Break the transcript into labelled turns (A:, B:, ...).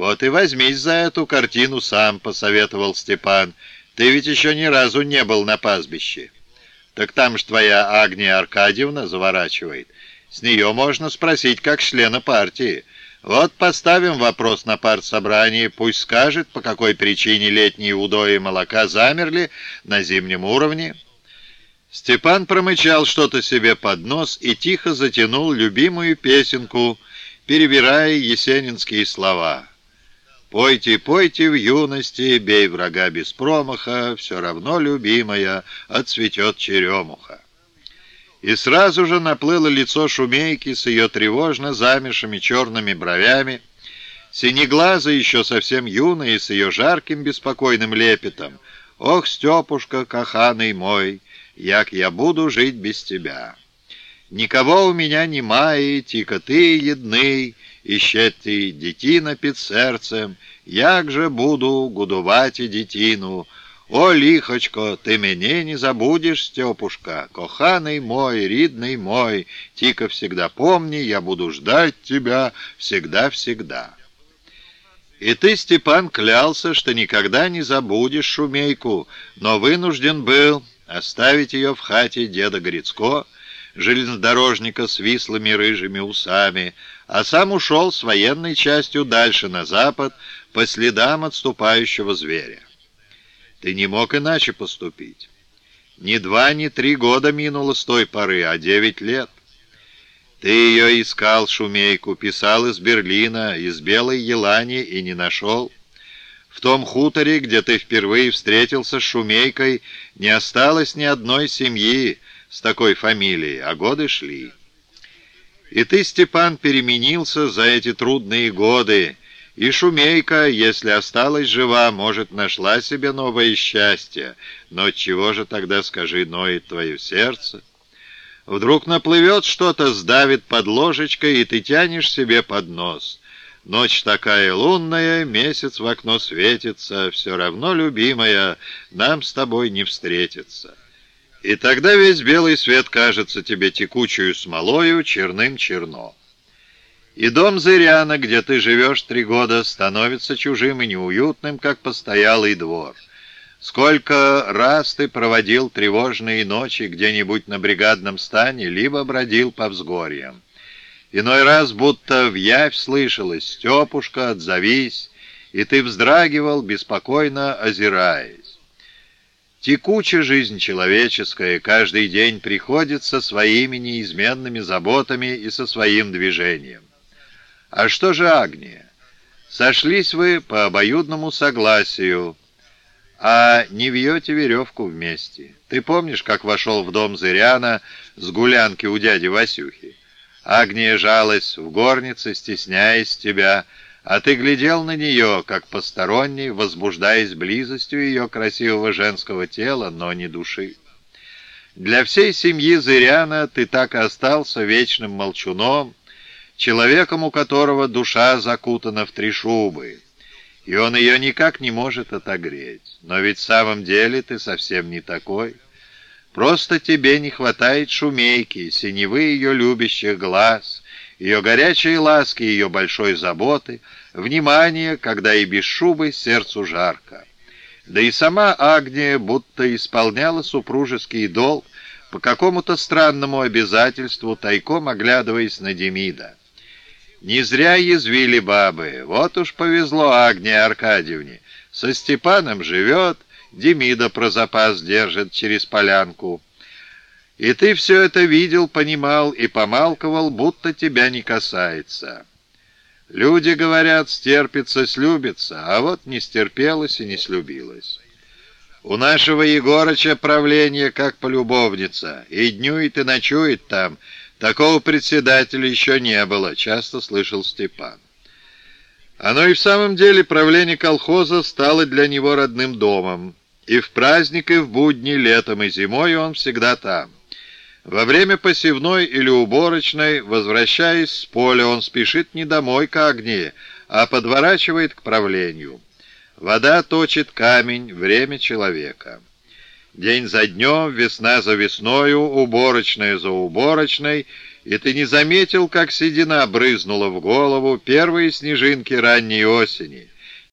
A: «Вот и возьмись за эту картину сам», — посоветовал Степан. «Ты ведь еще ни разу не был на пастбище». «Так там ж твоя Агния Аркадьевна заворачивает. С нее можно спросить, как члена партии». Вот поставим вопрос на партсобрании, пусть скажет, по какой причине летние удои молока замерли на зимнем уровне. Степан промычал что-то себе под нос и тихо затянул любимую песенку, перебирая есенинские слова. «Пойте, пойте в юности, бей врага без промаха, все равно, любимая, отцветет черемуха». И сразу же наплыло лицо шумейки с ее тревожно замершими черными бровями, синеглаза еще совсем юная, с ее жарким беспокойным лепетом. «Ох, Степушка, каханый мой, як я буду жить без тебя! Никого у меня немає, тільки ти єдний, і ще ти дитина під серцем, як же буду годувати дитину!» «О, лихочко, ты меня не забудешь, Степушка, коханый мой, ридный мой, тихо всегда помни, я буду ждать тебя всегда-всегда». И ты, Степан, клялся, что никогда не забудешь Шумейку, но вынужден был оставить ее в хате деда Грицко, железнодорожника с вислыми рыжими усами, а сам ушел с военной частью дальше на запад по следам отступающего зверя. Ты не мог иначе поступить. Ни два, ни три года минуло с той поры, а девять лет. Ты ее искал, Шумейку, писал из Берлина, из Белой Елани и не нашел. В том хуторе, где ты впервые встретился с Шумейкой, не осталось ни одной семьи с такой фамилией, а годы шли. И ты, Степан, переменился за эти трудные годы, и Шумейка, если осталась жива, может, нашла себе новое счастье. Но чего же тогда, скажи, ноет твое сердце? Вдруг наплывет что-то, сдавит под ложечкой, и ты тянешь себе под нос. Ночь такая лунная, месяц в окно светится, все равно, любимая, нам с тобой не встретиться. И тогда весь белый свет кажется тебе текучую смолою, черным черно. И дом Зыряна, где ты живешь три года, становится чужим и неуютным, как постоялый двор. Сколько раз ты проводил тревожные ночи где-нибудь на бригадном стане, либо бродил по взгорьям. Иной раз будто в явь слышалось «Степушка, отзовись», и ты вздрагивал, беспокойно озираясь. Текуча жизнь человеческая, каждый день приходит со своими неизменными заботами и со своим движением. А что же Агния? Сошлись вы по обоюдному согласию, а не вьете веревку вместе. Ты помнишь, как вошел в дом Зыряна с гулянки у дяди Васюхи? Агния жалась в горнице, стесняясь тебя, а ты глядел на нее, как посторонний, возбуждаясь близостью ее красивого женского тела, но не души. Для всей семьи Зыряна ты так и остался вечным молчуном, человеком, у которого душа закутана в три шубы, и он ее никак не может отогреть. Но ведь в самом деле ты совсем не такой. Просто тебе не хватает шумейки, синевы ее любящих глаз, ее горячей ласки, ее большой заботы, внимания, когда и без шубы сердцу жарко. Да и сама Агния будто исполняла супружеский долг по какому-то странному обязательству, тайком оглядываясь на Демида. Не зря язвили бабы. Вот уж повезло Агнии Аркадьевне. Со Степаном живет, Демида про запас держит через полянку. И ты все это видел, понимал и помалковал, будто тебя не касается. Люди говорят, стерпится, слюбится, а вот не стерпелась и не слюбилась. У нашего Егорыча правление как полюбовница, и днюет, и ночует там, Такого председателя еще не было, часто слышал Степан. Оно и в самом деле правление колхоза стало для него родным домом. И в праздник, и в будни, летом и зимой он всегда там. Во время посевной или уборочной, возвращаясь с поля, он спешит не домой к огне, а подворачивает к правлению. Вода точит камень, время человека. День за днем, весна за весною, уборочная за уборочной, и ты не заметил, как седина брызнула в голову первые снежинки ранней осени —